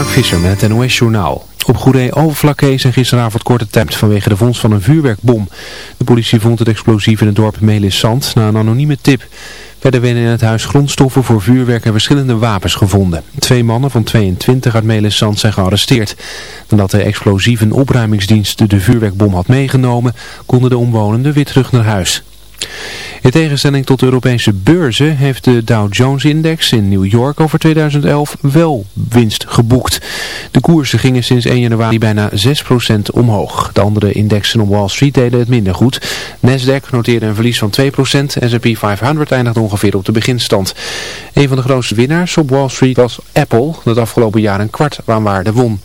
Mark Visser met het NOS Journaal. Op Goeree Overflakkee zijn gisteravond korte tijd vanwege de vondst van een vuurwerkbom. De politie vond het explosief in het dorp Melissant na een anonieme tip. Verder werden in het huis grondstoffen voor vuurwerk en verschillende wapens gevonden. Twee mannen van 22 uit Melissant zijn gearresteerd. Nadat de explosieve opruimingsdienst de vuurwerkbom had meegenomen, konden de omwonenden weer terug naar huis. In tegenstelling tot de Europese beurzen heeft de Dow Jones-index in New York over 2011 wel winst geboekt. De koersen gingen sinds 1 januari bijna 6% omhoog. De andere indexen op Wall Street deden het minder goed. Nasdaq noteerde een verlies van 2%, S&P 500 eindigde ongeveer op de beginstand. Een van de grootste winnaars op Wall Street was Apple, dat afgelopen jaar een kwart aan waarde won.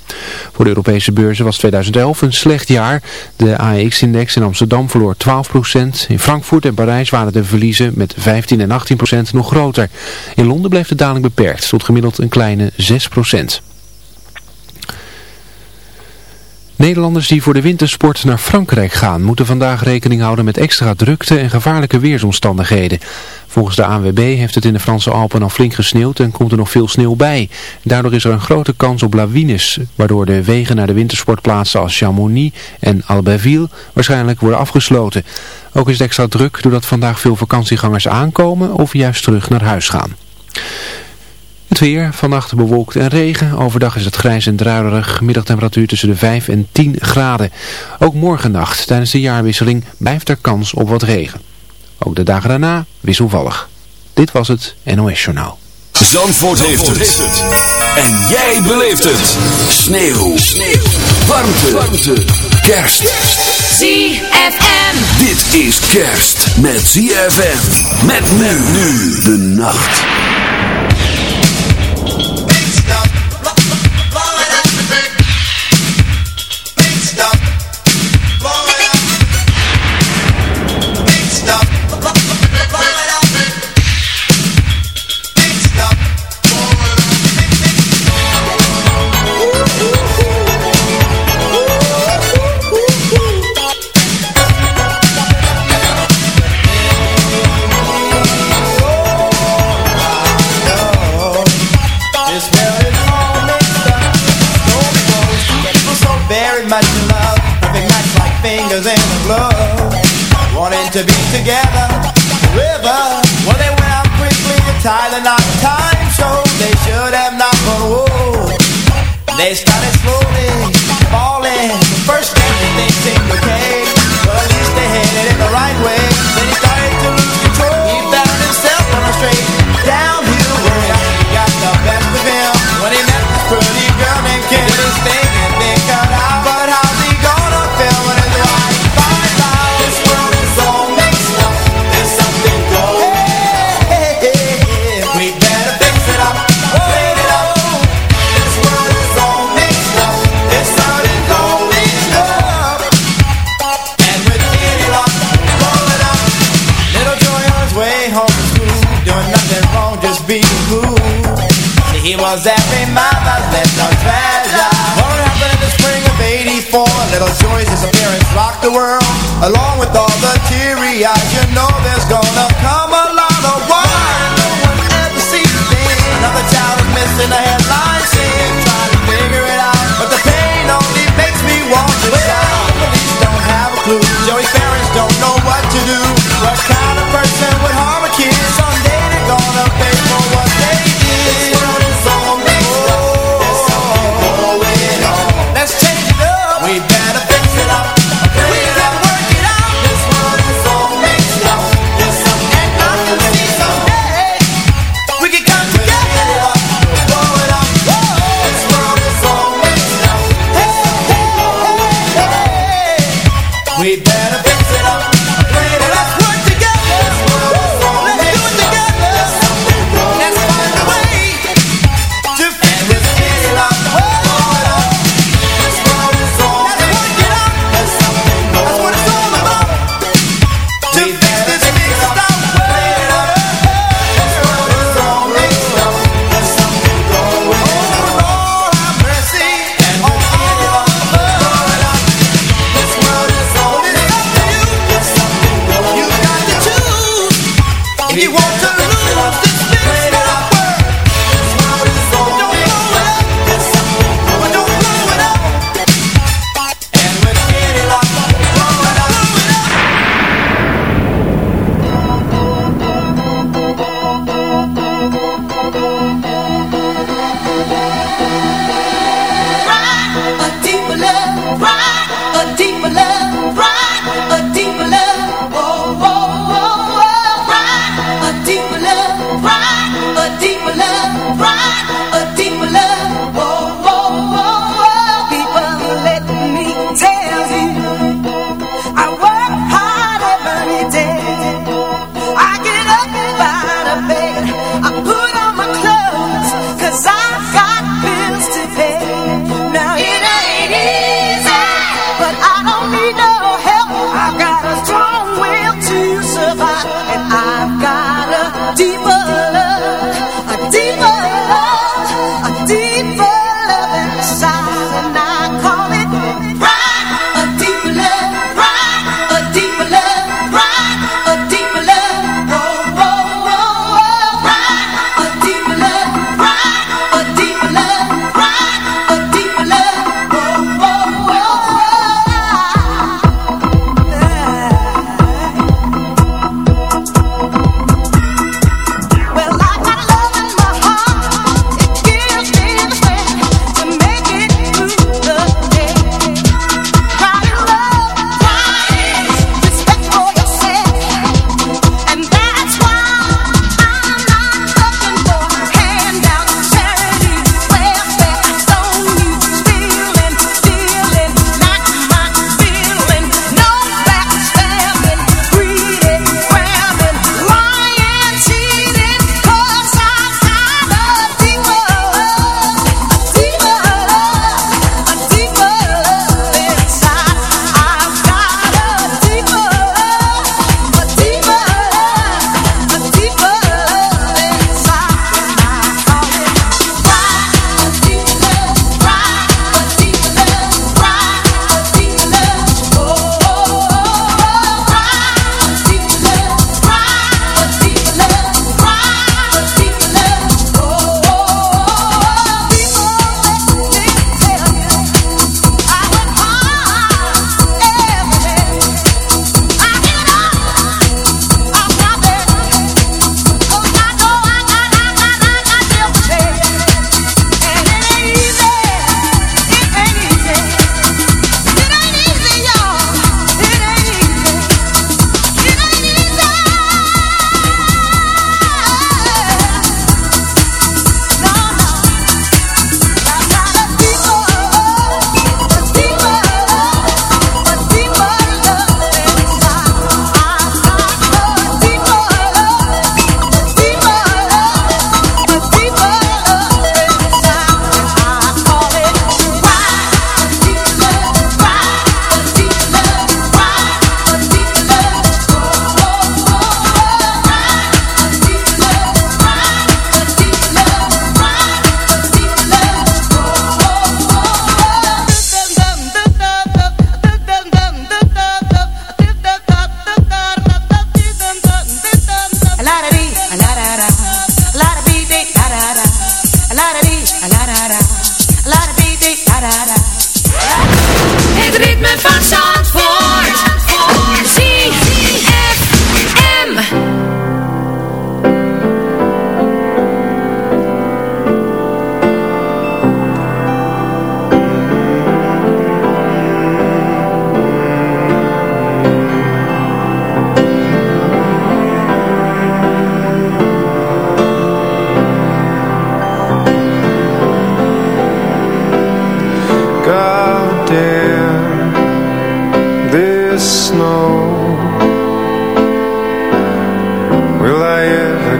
Voor de Europese beurzen was 2011 een slecht jaar. De AEX-index in Amsterdam verloor 12%, in Frankfurt en Parijs waren de verliezen met 15 en 18 procent nog groter. In Londen bleef de daling beperkt tot gemiddeld een kleine 6 procent. Nederlanders die voor de wintersport naar Frankrijk gaan moeten vandaag rekening houden met extra drukte en gevaarlijke weersomstandigheden. Volgens de ANWB heeft het in de Franse Alpen al flink gesneeuwd en komt er nog veel sneeuw bij. Daardoor is er een grote kans op lawines, waardoor de wegen naar de wintersportplaatsen als Chamonix en Albertville waarschijnlijk worden afgesloten. Ook is het extra druk doordat vandaag veel vakantiegangers aankomen of juist terug naar huis gaan. Het weer, vannacht bewolkt en regen. Overdag is het grijs en druilerig. Middagtemperatuur tussen de 5 en 10 graden. Ook morgennacht tijdens de jaarwisseling blijft er kans op wat regen. Ook de dagen daarna wisselvallig. Dit was het NOS Journaal. Zandvoort, heeft, het. En jij beleeft het. Sneeuw. Sneeuw. Warmte. Warmte. Kerst. ZFM. Dit is kerst met ZFM. Met men nu de nacht.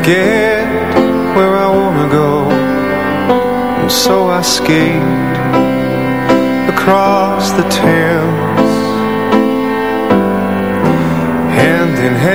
get where I wanna go. And so I skate across the Thames. Hand in hand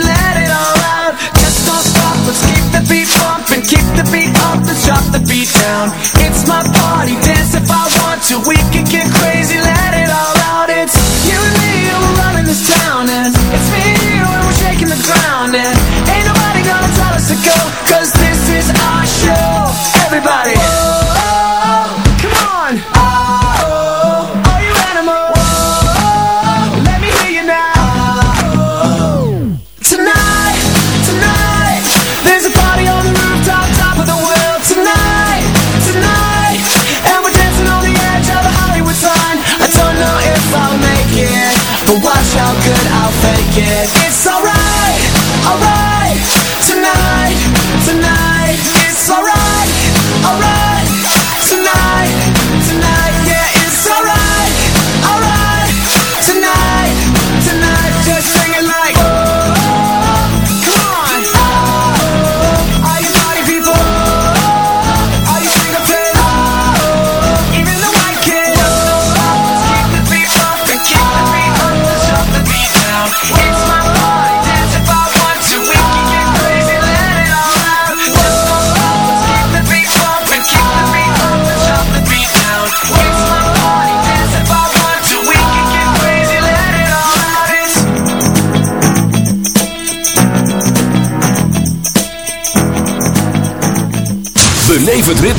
the beat up, let's drop the beat down. It's my party, dance if I want to, we can get crazy, let it all out. I'll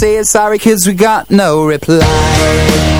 say, sorry kids, we got no reply.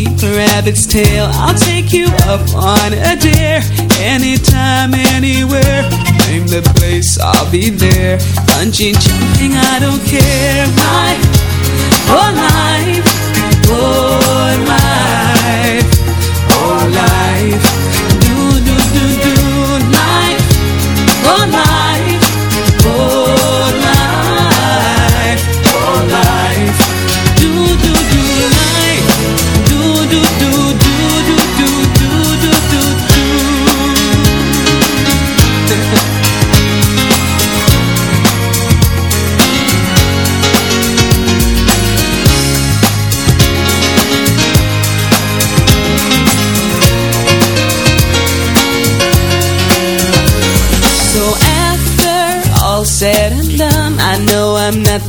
rabbit's tail. I'll take you up on a dare Anytime, anywhere. Name the place, I'll be there. Punching, jumping, I don't care. My, oh life, oh life.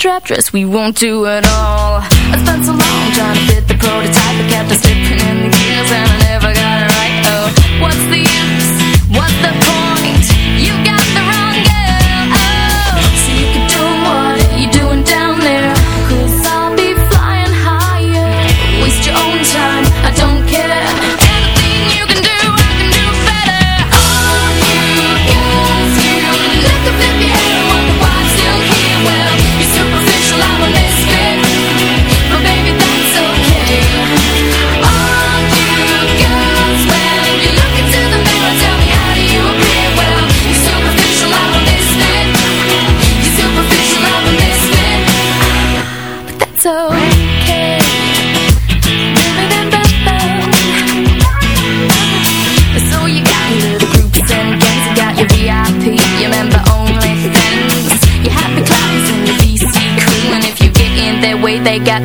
trap dress, we won't do it all.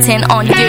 10 on you.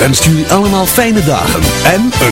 Wenst jullie allemaal fijne dagen en een